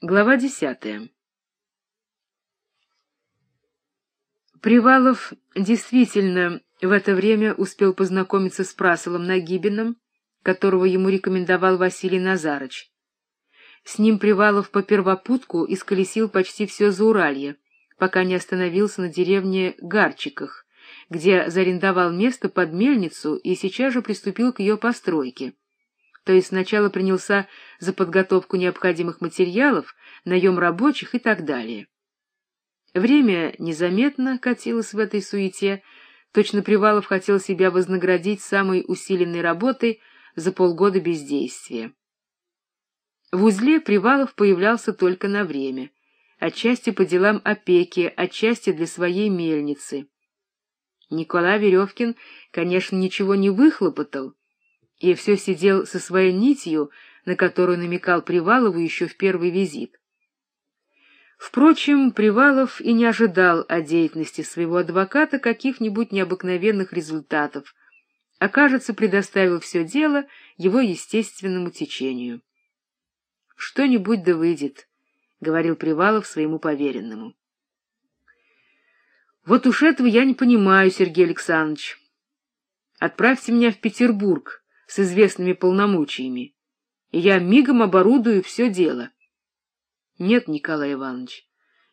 Глава десятая Привалов действительно в это время успел познакомиться с Прасолом Нагибиным, которого ему рекомендовал Василий Назарыч. С ним Привалов по первопутку исколесил почти все Зауралье, пока не остановился на деревне Гарчиках, где зарендовал место под мельницу и сейчас же приступил к ее постройке то есть сначала принялся за подготовку необходимых материалов, наем рабочих и так далее. Время незаметно катилось в этой суете, точно Привалов хотел себя вознаградить самой усиленной работой за полгода бездействия. В узле Привалов появлялся только на время, отчасти по делам опеки, отчасти для своей мельницы. Николай Веревкин, конечно, ничего не выхлопотал, и все сидел со своей нитью, на которую намекал Привалову еще в первый визит. Впрочем, Привалов и не ожидал от деятельности своего адвоката каких-нибудь необыкновенных результатов, а, кажется, предоставил все дело его естественному течению. «Что-нибудь да выйдет», — говорил Привалов своему поверенному. «Вот уж этого я не понимаю, Сергей Александрович. Отправьте меня в Петербург, с известными полномочиями, и я мигом оборудую все дело. Нет, Николай Иванович,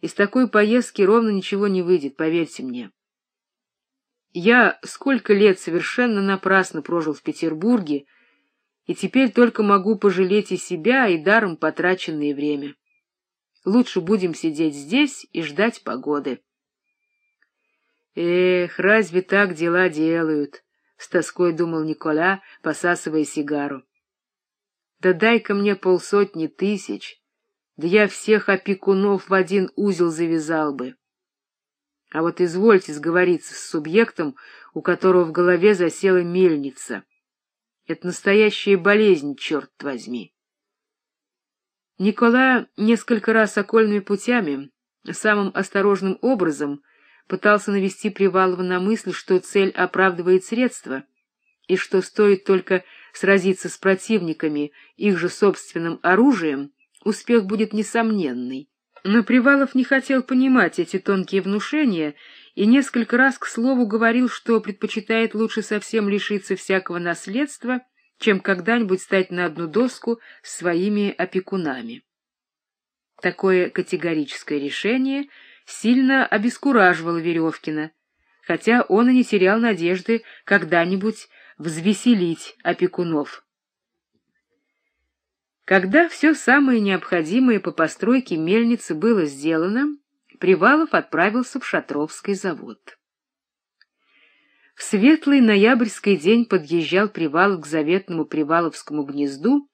из такой поездки ровно ничего не выйдет, поверьте мне. Я сколько лет совершенно напрасно прожил в Петербурге, и теперь только могу пожалеть и себя, и даром потраченное время. Лучше будем сидеть здесь и ждать погоды. Эх, разве так дела делают? — с тоской думал Николя, посасывая сигару. «Да дай-ка мне полсотни тысяч, да я всех опекунов в один узел завязал бы. А вот извольте сговориться с субъектом, у которого в голове засела мельница. Это настоящая болезнь, черт возьми». Никола несколько раз окольными путями, самым осторожным образом, пытался навести Привалова на мысль, что цель оправдывает средства, и что стоит только сразиться с противниками их же собственным оружием, успех будет несомненный. Но Привалов не хотел понимать эти тонкие внушения и несколько раз, к слову, говорил, что предпочитает лучше совсем лишиться всякого наследства, чем когда-нибудь стать на одну доску с своими опекунами. Такое категорическое решение — сильно обескураживало Веревкина, хотя он и не терял надежды когда-нибудь взвеселить опекунов. Когда все самое необходимое по постройке мельницы было сделано, Привалов отправился в Шатровский завод. В светлый ноябрьский день подъезжал Привалов к заветному Приваловскому гнезду,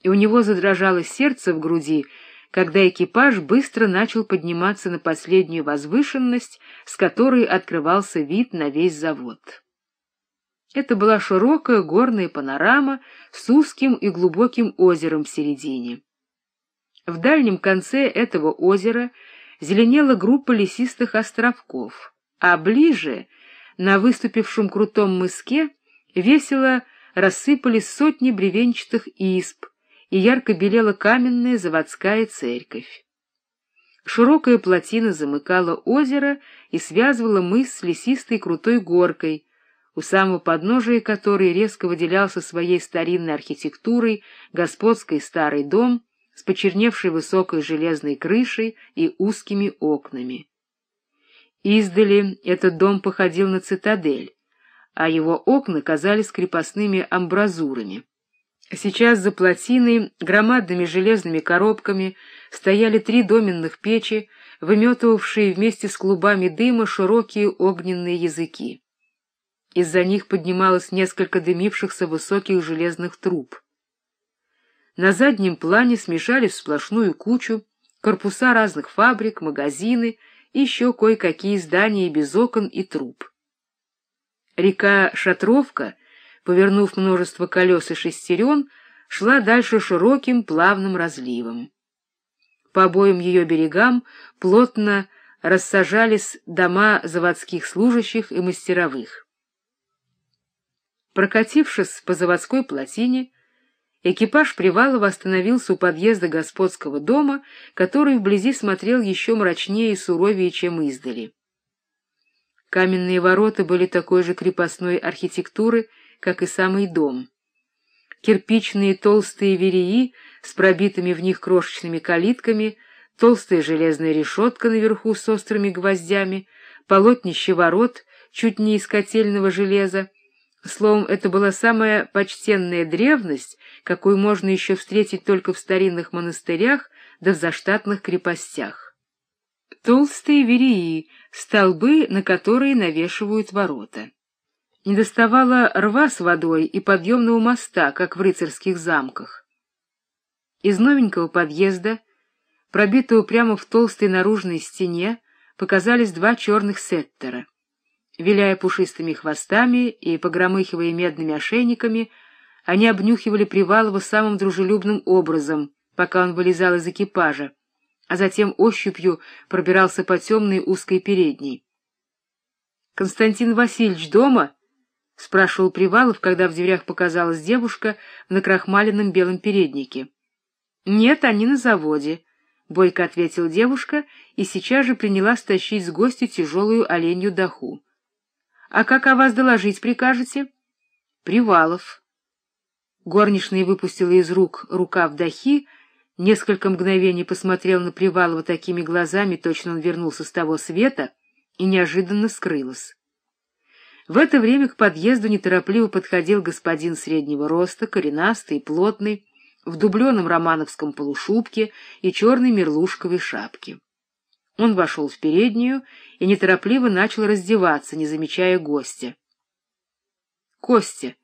и у него задрожало сердце в груди, когда экипаж быстро начал подниматься на последнюю возвышенность, с которой открывался вид на весь завод. Это была широкая горная панорама с узким и глубоким озером в середине. В дальнем конце этого озера зеленела группа лесистых островков, а ближе, на выступившем крутом мыске, весело рассыпались сотни бревенчатых исп, и ярко белела каменная заводская церковь. Широкая плотина замыкала озеро и связывала мыс с лесистой крутой горкой, у самого подножия которой резко выделялся своей старинной архитектурой господский старый дом с почерневшей высокой железной крышей и узкими окнами. Издали этот дом походил на цитадель, а его окна казались крепостными амбразурами. Сейчас за плотиной громадными железными коробками стояли три доменных печи, выметывавшие вместе с клубами дыма широкие огненные языки. Из-за них поднималось несколько дымившихся высоких железных труб. На заднем плане смешались в сплошную кучу корпуса разных фабрик, магазины и еще кое-какие здания без окон и труб. Река Шатровка — повернув множество колес и шестерен, шла дальше широким плавным разливом. По обоим ее берегам плотно рассажались дома заводских служащих и мастеровых. Прокатившись по заводской плотине, Экипаж Привалова остановился у подъезда господского дома, который вблизи смотрел еще мрачнее и суровее, чем издали. Каменные ворота были такой же крепостной архитектуры, как и самый дом. Кирпичные толстые вереи с пробитыми в них крошечными калитками, толстая железная решетка наверху с острыми гвоздями, полотнище ворот чуть не из котельного железа. Словом, это была самая почтенная древность, какую можно еще встретить только в старинных монастырях да в заштатных крепостях. Толстые вереи, столбы, на которые навешивают ворота. Не доставало рва с водой и подъемного моста, как в рыцарских замках. Из новенького подъезда, пробитого прямо в толстой наружной стене, показались два черных сеттера. Виляя пушистыми хвостами и погромыхивая медными ошейниками, они обнюхивали Привалова самым дружелюбным образом, пока он вылезал из экипажа, а затем ощупью пробирался по темной узкой передней. — Константин Васильевич дома? — спрашивал Привалов, когда в дверях показалась девушка в накрахмаленном белом переднике. — Нет, они на заводе, — бойко ответила девушка и сейчас же принялась тащить с гостя тяжелую оленью даху. — А как о вас доложить прикажете? — Привалов. Горничная выпустила из рук рукав дахи, несколько мгновений посмотрел на Привалова такими глазами, точно он вернулся с того света, и неожиданно скрылась. В это время к подъезду неторопливо подходил господин среднего роста, коренастый, плотный, в дубленом романовском полушубке и черной мерлушковой шапке. Он вошел в переднюю и неторопливо начал раздеваться, не замечая гостя. — Костя!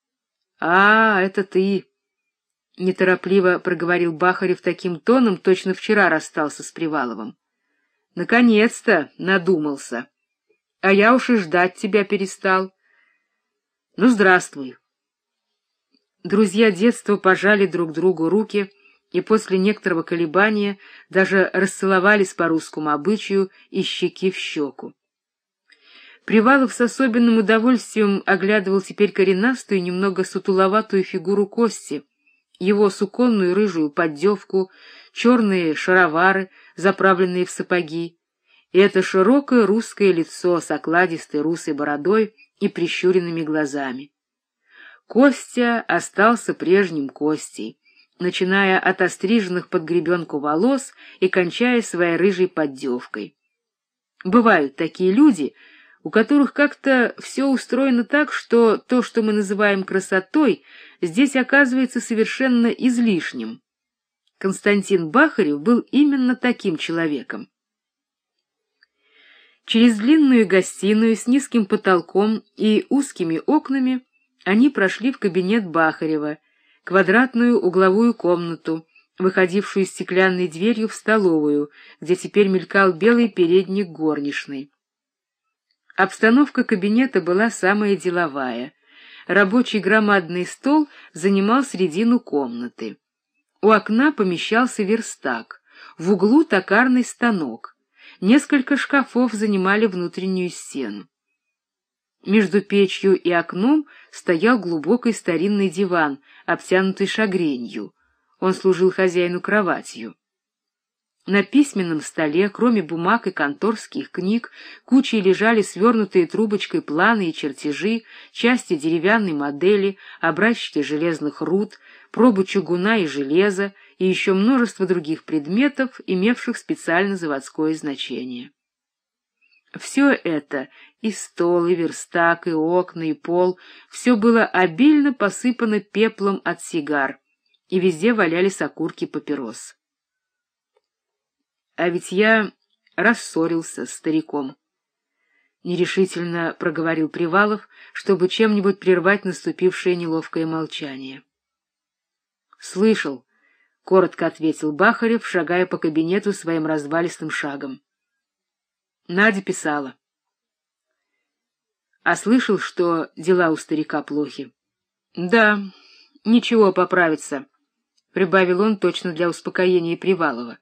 — А, это ты! — неторопливо проговорил Бахарев таким тоном, точно вчера расстался с Приваловым. — Наконец-то надумался! — а я уж и ждать тебя перестал. Ну, здравствуй. Друзья детства пожали друг другу руки и после некоторого колебания даже расцеловались по русскому обычаю из щеки в щеку. Привалов с особенным удовольствием оглядывал теперь коренастую, немного сутуловатую фигуру Кости, его суконную рыжую поддевку, черные шаровары, заправленные в сапоги, и это широкое русское лицо с окладистой русой бородой и прищуренными глазами. Костя остался прежним Костей, начиная от остриженных под гребенку волос и кончая своей рыжей поддевкой. Бывают такие люди, у которых как-то все устроено так, что то, что мы называем красотой, здесь оказывается совершенно излишним. Константин Бахарев был именно таким человеком. Через длинную гостиную с низким потолком и узкими окнами они прошли в кабинет Бахарева, квадратную угловую комнату, выходившую стеклянной дверью в столовую, где теперь мелькал белый передник горничной. Обстановка кабинета была самая деловая. Рабочий громадный стол занимал середину комнаты. У окна помещался верстак, в углу токарный станок. Несколько шкафов занимали внутреннюю стену. Между печью и окном стоял глубокий старинный диван, обтянутый шагренью. Он служил хозяину кроватью. На письменном столе, кроме бумаг и конторских книг, кучей лежали свернутые трубочкой планы и чертежи, части деревянной модели, образчики железных руд, пробы чугуна и железа и еще множество других предметов, имевших специально заводское значение. Все это, и стол, и верстак, и окна, и пол, все было обильно посыпано пеплом от сигар, и везде валялись окурки папирос. А ведь я рассорился с стариком. Нерешительно проговорил Привалов, чтобы чем-нибудь прервать наступившее неловкое молчание. Слышал, — коротко ответил Бахарев, шагая по кабинету своим развалистым шагом. Надя писала. А слышал, что дела у старика плохи? — Да, ничего, поправится, — прибавил он точно для успокоения Привалова.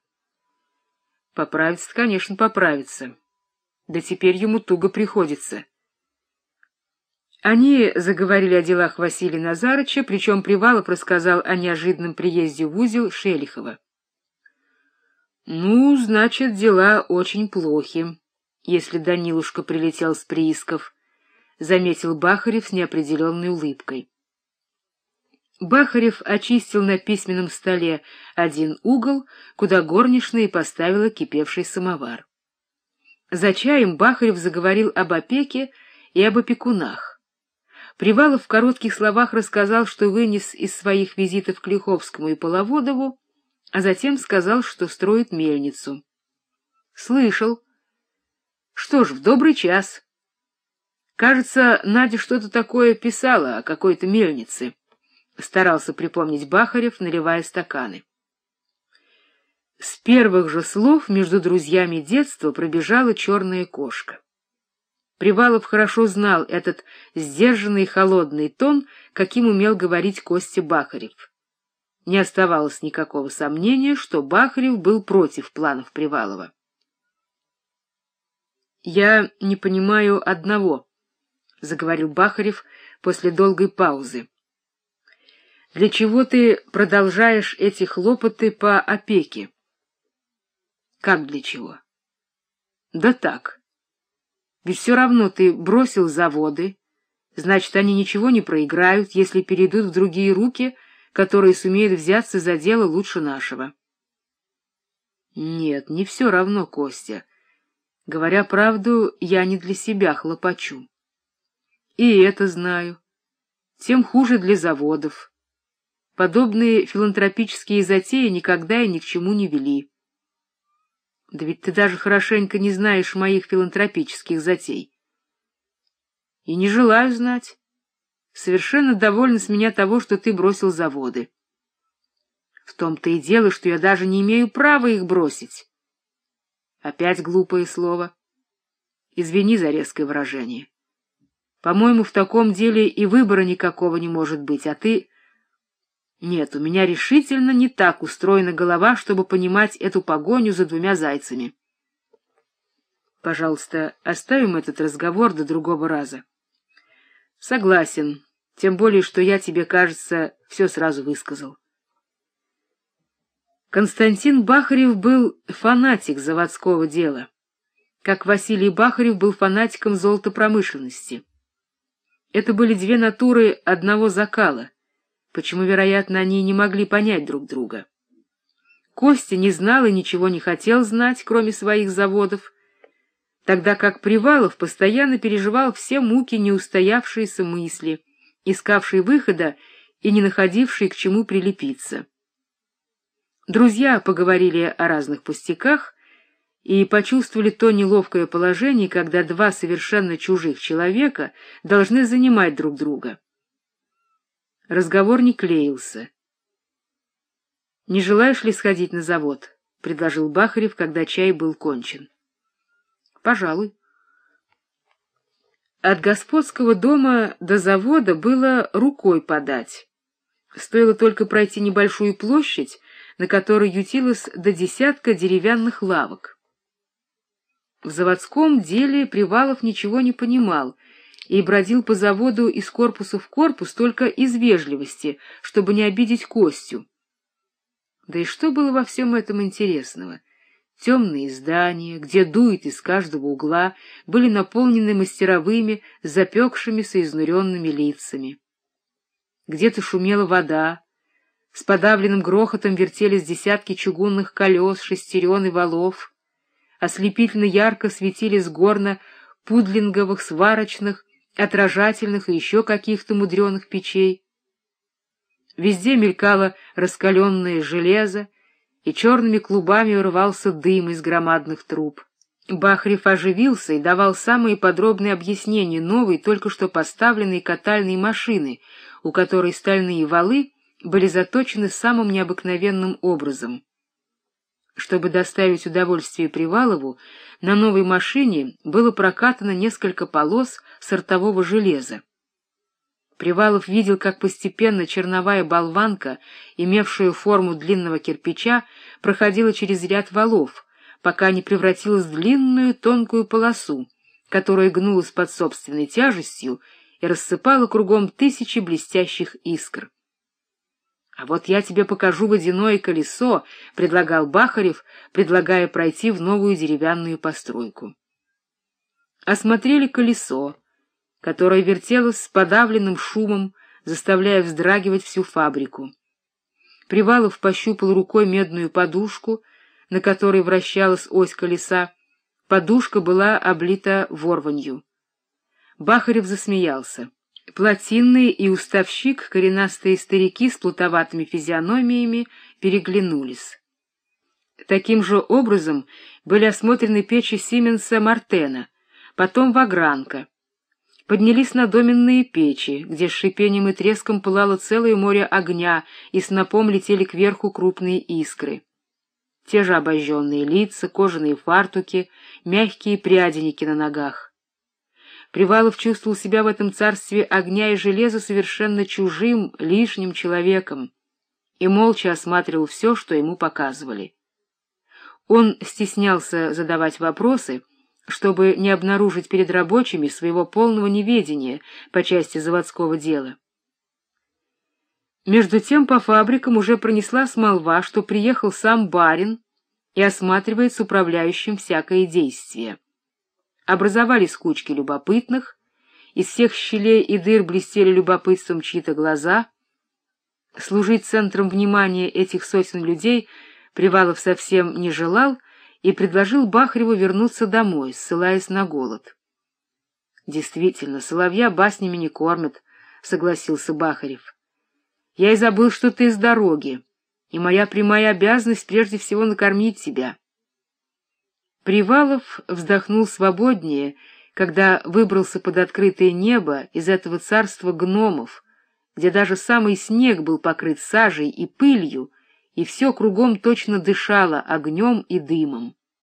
Поправится, конечно, поправится. Да теперь ему туго приходится. Они заговорили о делах Василия Назарыча, причем Привалов рассказал о неожиданном приезде в узел Шелихова. Ну, значит, дела очень плохи, если Данилушка прилетел с приисков, заметил Бахарев с неопределенной улыбкой. Бахарев очистил на письменном столе один угол, куда горничная поставила кипевший самовар. За чаем Бахарев заговорил об опеке и об опекунах. Привалов в коротких словах рассказал, что вынес из своих визитов к Лиховскому и Половодову а затем сказал, что строит мельницу. Слышал. Что ж, в добрый час. Кажется, Надя что-то такое писала о какой-то мельнице. Старался припомнить Бахарев, наливая стаканы. С первых же слов между друзьями детства пробежала черная кошка. Привалов хорошо знал этот сдержанный холодный тон, каким умел говорить Костя Бахарев. Не оставалось никакого сомнения, что Бахарев был против планов Привалова. «Я не понимаю одного», — заговорил Бахарев после долгой паузы. «Для чего ты продолжаешь эти хлопоты по опеке?» «Как для чего?» «Да так. Ведь все равно ты бросил заводы, значит, они ничего не проиграют, если перейдут в другие руки — которые сумеют взяться за дело лучше нашего. Нет, не все равно, Костя. Говоря правду, я не для себя хлопочу. И это знаю. Тем хуже для заводов. Подобные филантропические затеи никогда и ни к чему не вели. Да ведь ты даже хорошенько не знаешь моих филантропических затей. И не желаю знать совершенно довольна с меня того, что ты бросил заводы. В том-то и дело, что я даже не имею права их бросить. Опять глупое слово. Извини за резкое выражение. По-моему, в таком деле и выбора никакого не может быть, а ты... Нет, у меня решительно не так устроена голова, чтобы понимать эту погоню за двумя зайцами. Пожалуйста, оставим этот разговор до другого раза. Согласен, тем более, что я тебе, кажется, все сразу высказал. Константин Бахарев был фанатик заводского дела, как Василий Бахарев был фанатиком золотопромышленности. Это были две натуры одного закала, почему, вероятно, они не могли понять друг друга. Костя не знал и ничего не хотел знать, кроме своих заводов, тогда как Привалов постоянно переживал все муки неустоявшиеся мысли, искавшие выхода и не находившие к чему прилепиться. Друзья поговорили о разных пустяках и почувствовали то неловкое положение, когда два совершенно чужих человека должны занимать друг друга. Разговор не клеился. «Не желаешь ли сходить на завод?» — предложил Бахарев, когда чай был кончен. Пожалуй. От господского дома до завода было рукой подать. Стоило только пройти небольшую площадь, на которой ютилось до десятка деревянных лавок. В заводском деле Привалов ничего не понимал и бродил по заводу из корпуса в корпус только из вежливости, чтобы не обидеть Костю. Да и что было во всем этом интересного? Темные здания, где дует из каждого угла, были наполнены мастеровыми, запекшимися изнуренными лицами. Где-то шумела вода, с подавленным грохотом вертелись десятки чугунных колес, шестерен и валов, ослепительно ярко светились горно пудлинговых, сварочных, отражательных и еще каких-то мудреных печей. Везде мелькало раскаленное железо, и черными клубами урвался дым из громадных труб. Бахрев оживился и давал самые подробные объяснения новой, только что поставленной катальной машины, у которой стальные валы были заточены самым необыкновенным образом. Чтобы доставить удовольствие Привалову, на новой машине было прокатано несколько полос сортового железа. Привалов видел, как постепенно черновая болванка, имевшая форму длинного кирпича, проходила через ряд валов, пока не превратилась в длинную тонкую полосу, которая гнулась под собственной тяжестью и рассыпала кругом тысячи блестящих искр. — А вот я тебе покажу водяное колесо, — предлагал Бахарев, предлагая пройти в новую деревянную постройку. Осмотрели колесо, которое вертелось с подавленным шумом, заставляя вздрагивать всю фабрику. Привалов пощупал рукой медную подушку, на которой вращалась ось колеса. Подушка была облита ворванью. Бахарев засмеялся. Плотинный и уставщик, коренастые старики с плутоватыми физиономиями, переглянулись. Таким же образом были осмотрены печи Сименса Мартена, потом Вагранка. Поднялись на доменные печи, где с шипением и треском пылало целое море огня, и снопом летели кверху крупные искры. Те же обожженные лица, кожаные фартуки, мягкие пряденики на ногах. Привалов чувствовал себя в этом царстве огня и железа совершенно чужим, лишним человеком и молча осматривал все, что ему показывали. Он стеснялся задавать вопросы, чтобы не обнаружить перед рабочими своего полного неведения по части заводского дела. Между тем по фабрикам уже пронеслась молва, что приехал сам барин и осматривает с управляющим всякое действие. Образовались кучки любопытных, из всех щелей и дыр блестели любопытством чьи-то глаза. Служить центром внимания этих сотен людей Привалов совсем не желал и предложил Бахареву вернуться домой, ссылаясь на голод. — Действительно, соловья баснями не кормят, — согласился Бахарев. — Я и забыл, что ты с дороги, и моя прямая обязанность прежде всего накормить тебя. Привалов вздохнул свободнее, когда выбрался под открытое небо из этого царства гномов, где даже самый снег был покрыт сажей и пылью, и все кругом точно дышало огнем и дымом.